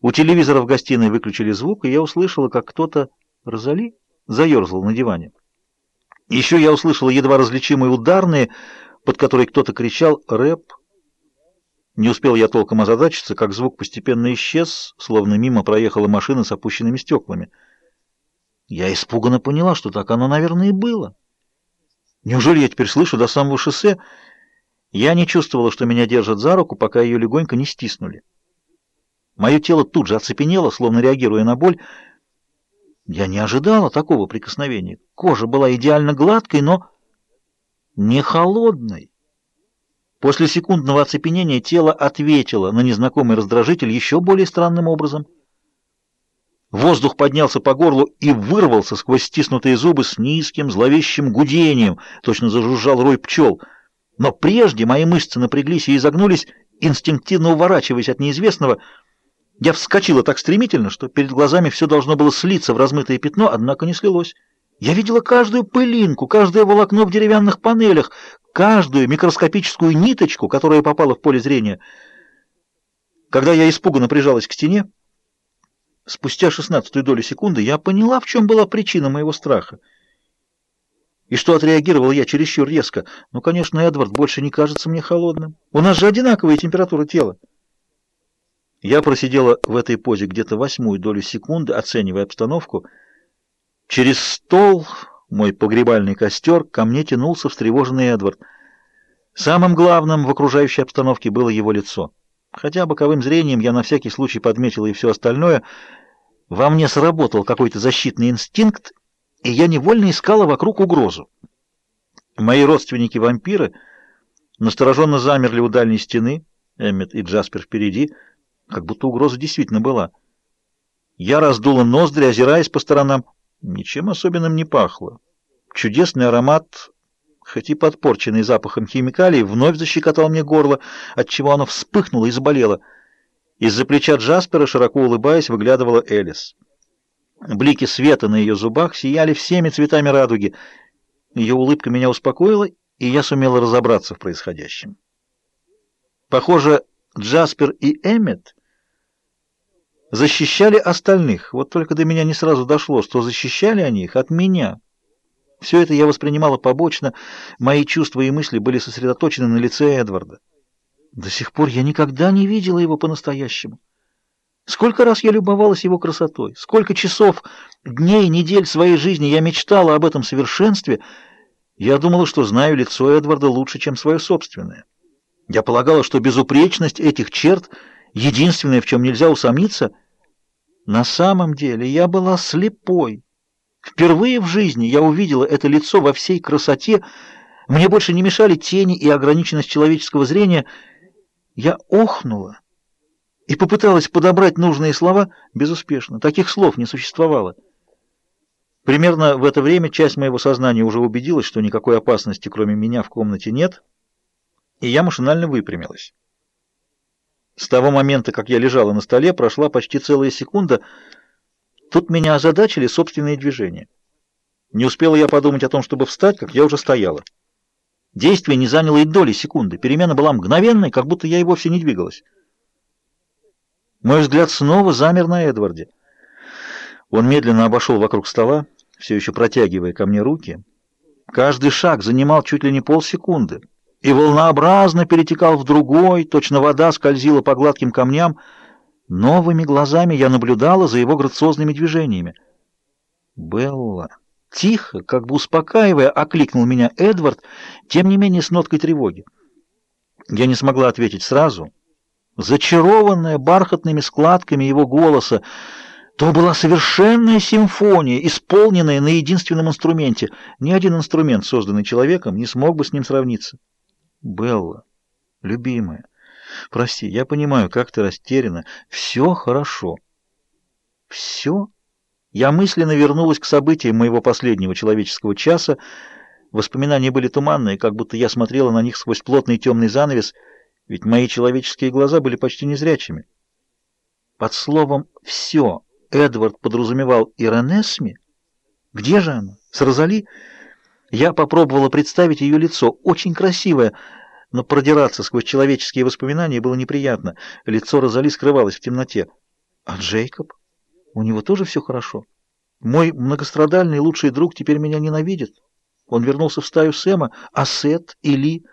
У телевизора в гостиной выключили звук, и я услышала, как кто-то, Розали, заерзал на диване. Еще я услышала едва различимые ударные, под которые кто-то кричал «рэп». Не успел я толком озадачиться, как звук постепенно исчез, словно мимо проехала машина с опущенными стеклами. Я испуганно поняла, что так оно, наверное, и было. Неужели я теперь слышу до самого шоссе? Я не чувствовала, что меня держат за руку, пока ее легонько не стиснули. Мое тело тут же оцепенело, словно реагируя на боль. Я не ожидала такого прикосновения. Кожа была идеально гладкой, но не холодной. После секундного оцепенения тело ответило на незнакомый раздражитель еще более странным образом. Воздух поднялся по горлу и вырвался сквозь стиснутые зубы с низким зловещим гудением, точно зажужжал рой пчел. Но прежде мои мышцы напряглись и изогнулись, инстинктивно уворачиваясь от неизвестного. Я вскочила так стремительно, что перед глазами все должно было слиться в размытое пятно, однако не слилось. Я видела каждую пылинку, каждое волокно в деревянных панелях, каждую микроскопическую ниточку, которая попала в поле зрения. Когда я испуганно прижалась к стене, спустя шестнадцатую долю секунды я поняла, в чем была причина моего страха. И что отреагировал я чересчур резко. Ну, конечно, Эдвард больше не кажется мне холодным. У нас же одинаковая температура тела. Я просидела в этой позе где-то восьмую долю секунды, оценивая обстановку. Через стол мой погребальный костер, ко мне тянулся встревоженный Эдвард. Самым главным в окружающей обстановке было его лицо. Хотя боковым зрением я на всякий случай подметила и все остальное. Во мне сработал какой-то защитный инстинкт, и я невольно искала вокруг угрозу. Мои родственники-вампиры настороженно замерли у дальней стены, Эммет и Джаспер впереди, как будто угроза действительно была. Я раздула ноздри, озираясь по сторонам. Ничем особенным не пахло. Чудесный аромат, хоть и подпорченный запахом химикалий, вновь защекотал мне горло, отчего оно вспыхнуло и заболело. Из-за плеча Джаспера, широко улыбаясь, выглядывала Элис. Блики света на ее зубах сияли всеми цветами радуги. Ее улыбка меня успокоила, и я сумела разобраться в происходящем. Похоже, Джаспер и Эммет защищали остальных. Вот только до меня не сразу дошло, что защищали они их от меня. Все это я воспринимала побочно, мои чувства и мысли были сосредоточены на лице Эдварда. До сих пор я никогда не видела его по-настоящему. Сколько раз я любовалась его красотой, сколько часов, дней, недель своей жизни я мечтала об этом совершенстве. Я думала, что знаю лицо Эдварда лучше, чем свое собственное. Я полагала, что безупречность этих черт — единственное, в чем нельзя усомниться, на самом деле я была слепой. Впервые в жизни я увидела это лицо во всей красоте, мне больше не мешали тени и ограниченность человеческого зрения. Я охнула и попыталась подобрать нужные слова безуспешно. Таких слов не существовало. Примерно в это время часть моего сознания уже убедилась, что никакой опасности, кроме меня, в комнате нет, и я машинально выпрямилась. С того момента, как я лежала на столе, прошла почти целая секунда. Тут меня озадачили собственные движения. Не успела я подумать о том, чтобы встать, как я уже стояла. Действие не заняло и доли секунды. Перемена была мгновенной, как будто я и вовсе не двигалась. Мой взгляд снова замер на Эдварде. Он медленно обошел вокруг стола, все еще протягивая ко мне руки. Каждый шаг занимал чуть ли не полсекунды и волнообразно перетекал в другой, точно вода скользила по гладким камням. Новыми глазами я наблюдала за его грациозными движениями. «Белла!» Тихо, как бы успокаивая, окликнул меня Эдвард, тем не менее с ноткой тревоги. Я не смогла ответить сразу. Зачарованная бархатными складками его голоса, то была совершенная симфония, исполненная на единственном инструменте. Ни один инструмент, созданный человеком, не смог бы с ним сравниться. Белла, любимая, прости, я понимаю, как ты растеряна. Все хорошо. Все? Я мысленно вернулась к событиям моего последнего человеческого часа. Воспоминания были туманные, как будто я смотрела на них сквозь плотный темный занавес, ведь мои человеческие глаза были почти незрячими. Под словом «все» Эдвард подразумевал Иронесми? Где же она? С Розали? Я попробовала представить ее лицо, очень красивое, но продираться сквозь человеческие воспоминания было неприятно. Лицо Розали скрывалось в темноте. А Джейкоб? У него тоже все хорошо? Мой многострадальный лучший друг теперь меня ненавидит. Он вернулся в стаю Сэма, а Сет и Ли...